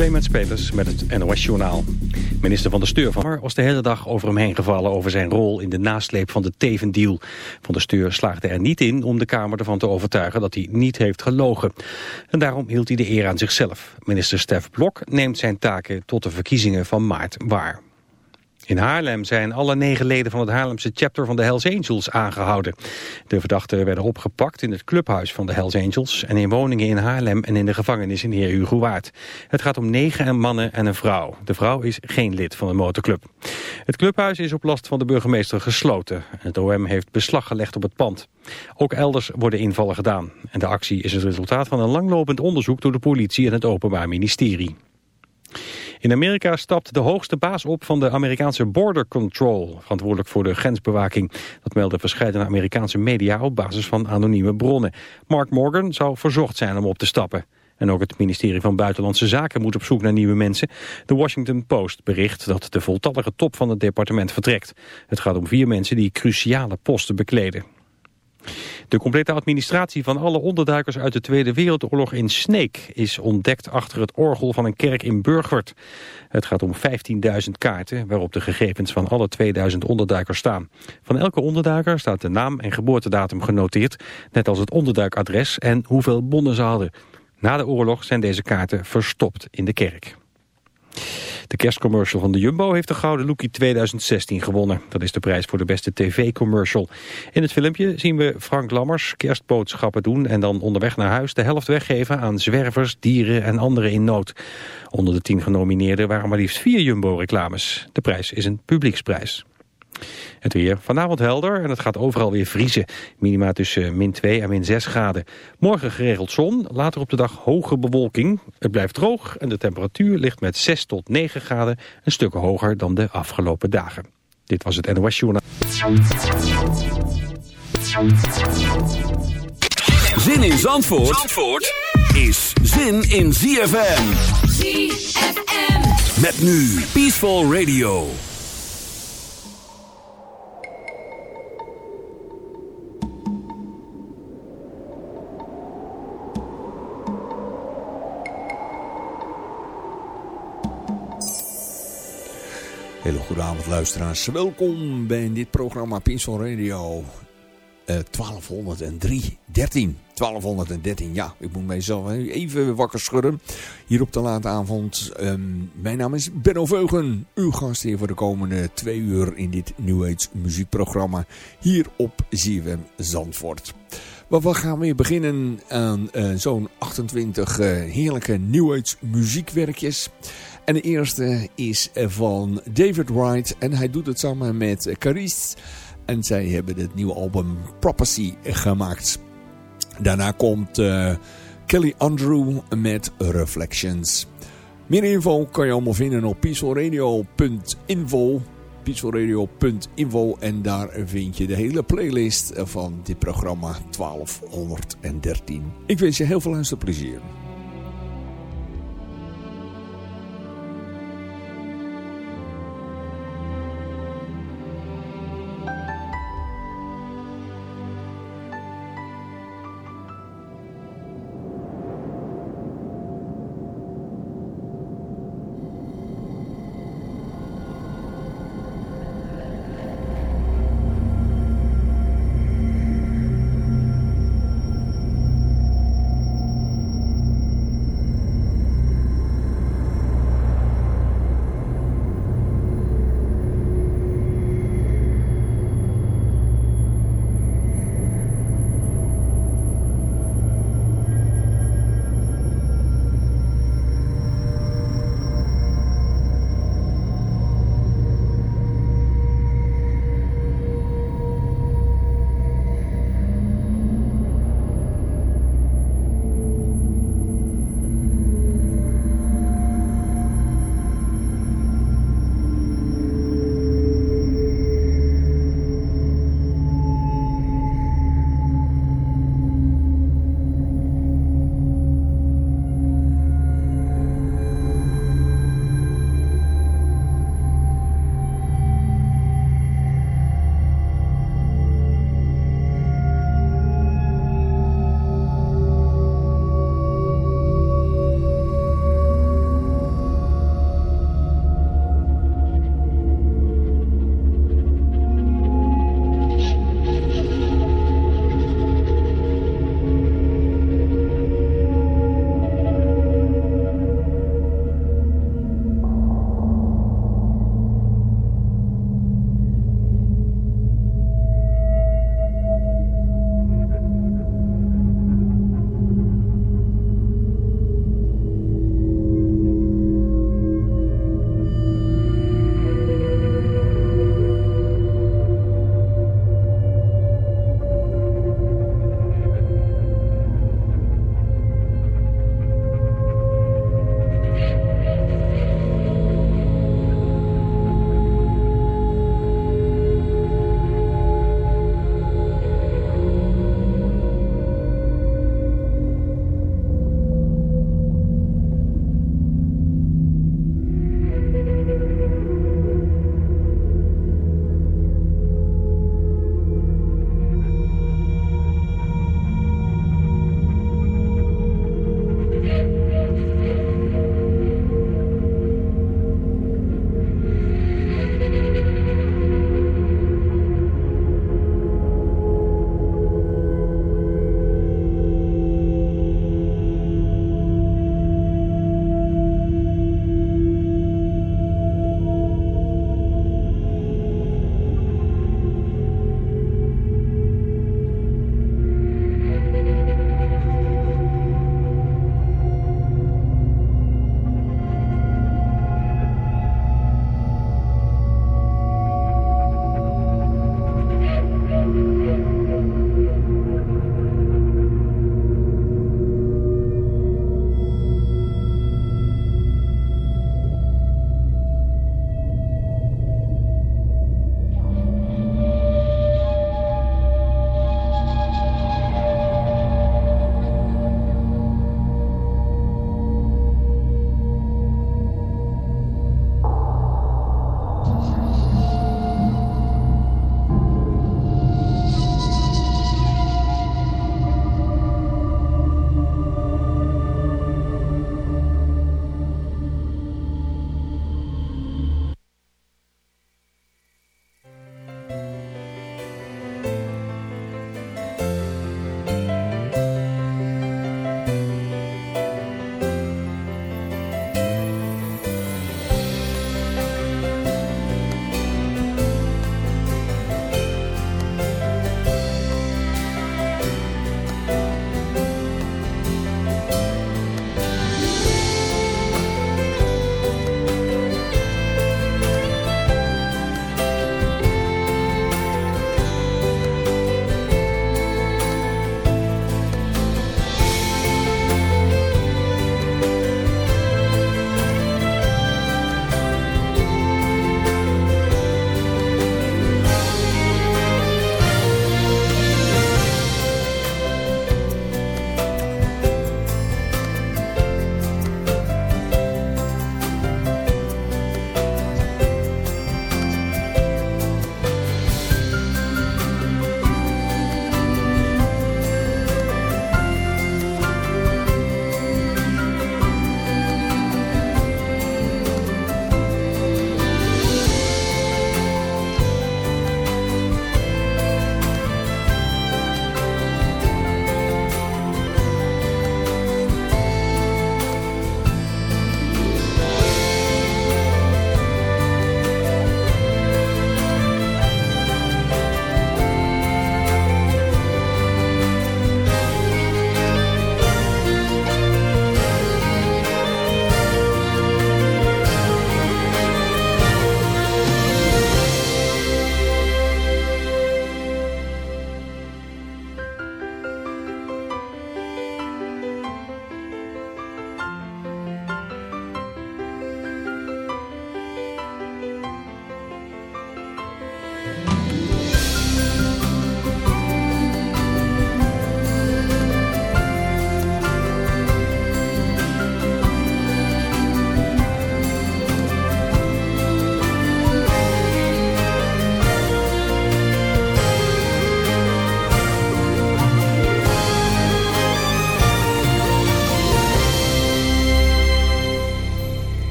Clemens Peters met het NOS Journaal. Minister van de Steur van was de hele dag over hem heen gevallen... over zijn rol in de nasleep van de Teven-deal. Van de Steur slaagde er niet in om de Kamer ervan te overtuigen... dat hij niet heeft gelogen. En daarom hield hij de eer aan zichzelf. Minister Stef Blok neemt zijn taken tot de verkiezingen van maart waar. In Haarlem zijn alle negen leden van het Haarlemse chapter van de Hells Angels aangehouden. De verdachten werden opgepakt in het clubhuis van de Hells Angels... en in woningen in Haarlem en in de gevangenis in Heer Hugo Waard. Het gaat om negen mannen en een vrouw. De vrouw is geen lid van de motorclub. Het clubhuis is op last van de burgemeester gesloten. Het OM heeft beslag gelegd op het pand. Ook elders worden invallen gedaan. En de actie is het resultaat van een langlopend onderzoek... door de politie en het Openbaar Ministerie. In Amerika stapt de hoogste baas op van de Amerikaanse Border Control, verantwoordelijk voor de grensbewaking. Dat melden verschillende Amerikaanse media op basis van anonieme bronnen. Mark Morgan zou verzocht zijn om op te stappen. En ook het ministerie van Buitenlandse Zaken moet op zoek naar nieuwe mensen. De Washington Post bericht dat de voltallige top van het departement vertrekt. Het gaat om vier mensen die cruciale posten bekleden. De complete administratie van alle onderduikers uit de Tweede Wereldoorlog in Sneek is ontdekt achter het orgel van een kerk in Burgwerd. Het gaat om 15.000 kaarten waarop de gegevens van alle 2000 onderduikers staan. Van elke onderduiker staat de naam en geboortedatum genoteerd, net als het onderduikadres en hoeveel bonnen ze hadden. Na de oorlog zijn deze kaarten verstopt in de kerk. De kerstcommercial van de Jumbo heeft de Gouden Lookie 2016 gewonnen. Dat is de prijs voor de beste tv-commercial. In het filmpje zien we Frank Lammers kerstboodschappen doen... en dan onderweg naar huis de helft weggeven aan zwervers, dieren en anderen in nood. Onder de tien genomineerden waren maar liefst vier Jumbo-reclames. De prijs is een publieksprijs. Het weer vanavond helder en het gaat overal weer vriezen. Minima tussen min 2 en min 6 graden. Morgen geregeld zon, later op de dag hoge bewolking. Het blijft droog en de temperatuur ligt met 6 tot 9 graden... een stuk hoger dan de afgelopen dagen. Dit was het NOS Journaal. Zin in Zandvoort, Zandvoort is zin in ZFM. ZFM. Met nu Peaceful Radio. Hele goede avond luisteraars. Welkom bij dit programma Pinsel Radio uh, 1203. 13. 1213, ja. Ik moet mijzelf even wakker schudden. Hier op de late avond. Um, mijn naam is Benno Veugen. Uw gast hier voor de komende twee uur in dit New Age muziekprogramma. Hier op ZFM Zandvoort. Maar we gaan weer beginnen aan uh, zo'n 28 uh, heerlijke New Age muziekwerkjes. En de eerste is van David Wright. En hij doet het samen met Carice. En zij hebben het nieuwe album Prophecy gemaakt. Daarna komt uh, Kelly Andrew met Reflections. Meer info kan je allemaal vinden op peacefulradio.info peacefulradio.info en daar vind je de hele playlist van dit programma 1213. Ik wens je heel veel luisterplezier.